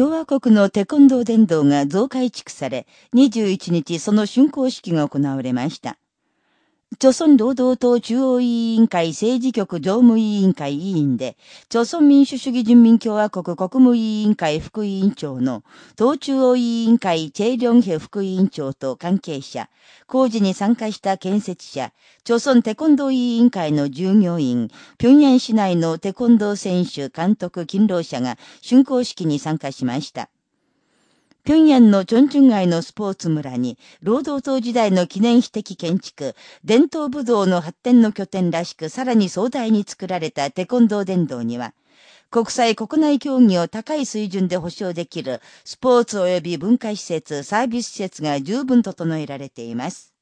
共和国のテコンドー伝道が増改築され、21日その竣工式が行われました。朝鮮労働党中央委員会政治局常務委員会委員で、朝鮮民主主義人民共和国国務委員会副委員長の党中央委員会チェイリョンヘ副委員長と関係者、工事に参加した建設者、朝鮮テコンドー委員会の従業員、平壌市内のテコンドー選手、監督、勤労者が竣工式に参加しました。平壌のチョンチュン街のスポーツ村に、労働党時代の記念碑的建築、伝統武道の発展の拠点らしくさらに壮大に作られたテコンドー伝道には、国際国内競技を高い水準で保障できるスポーツ及び文化施設、サービス施設が十分整えられています。